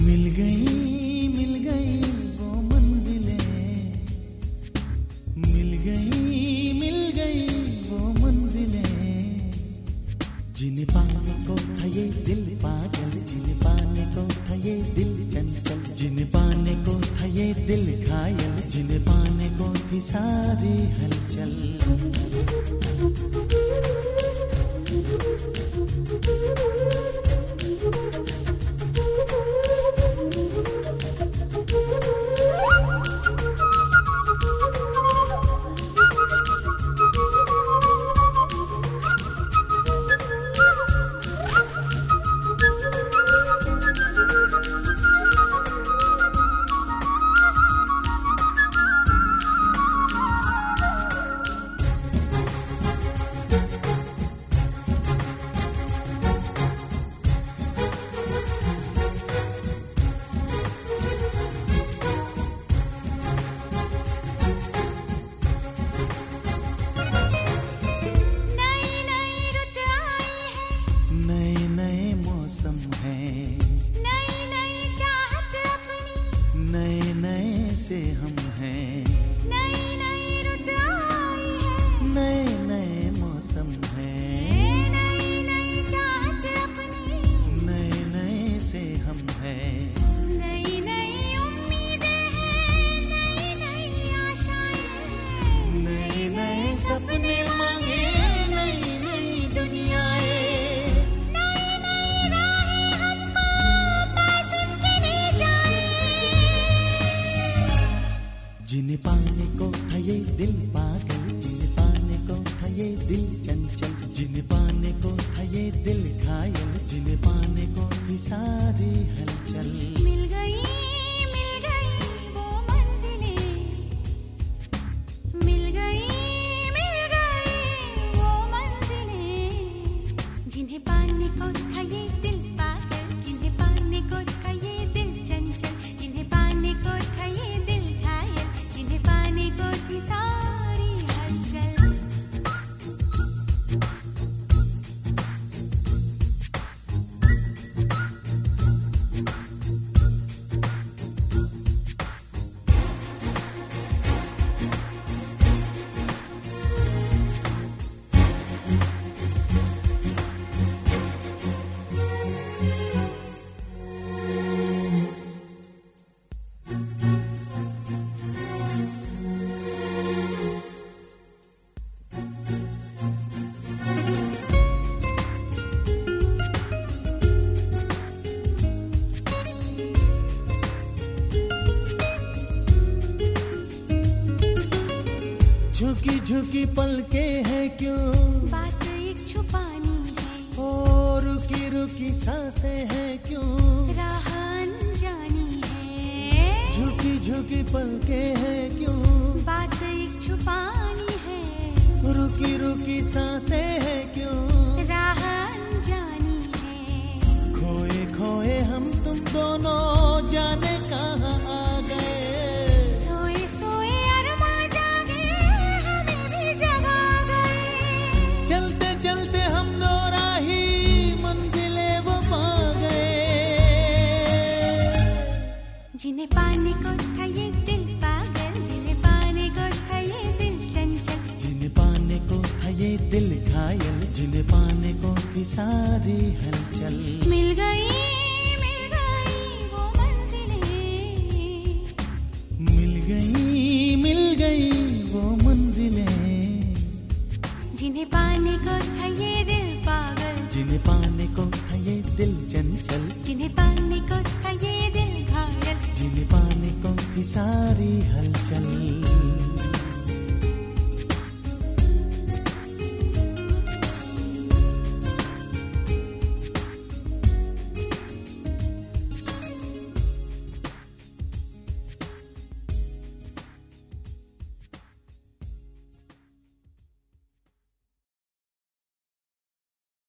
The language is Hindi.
मिल गई, मिल को था दिल पागल जिन्हें पाने को था दिल चंचल जिन्हें पाने को था दिल घायल जिन्हें पाने को थी हलचल Thank you. नए से हम हैं। की पलके हैं क्यों? बात एक छुपानी है। और रुकी रुकी सांसे हैं क्यों? राह जानी है। झुकी झुकी पलके हैं क्यों? बात एक छुपानी है। रुकी रुकी सांसे हैं क्यों? राह जानी है। खोए खोए हम चलते हम दो राही मंजिले वो पा गए। जिन्हें पाने को था ये दिल पागल जिन्हें पाने को था ये दिल चंचल। जिन्हें पाने को था ये दिल घायल जिन्हें पाने को थी सारी हलचल। मिल गई मिल गई वो मंजिल। मिल गई हमारी हलचल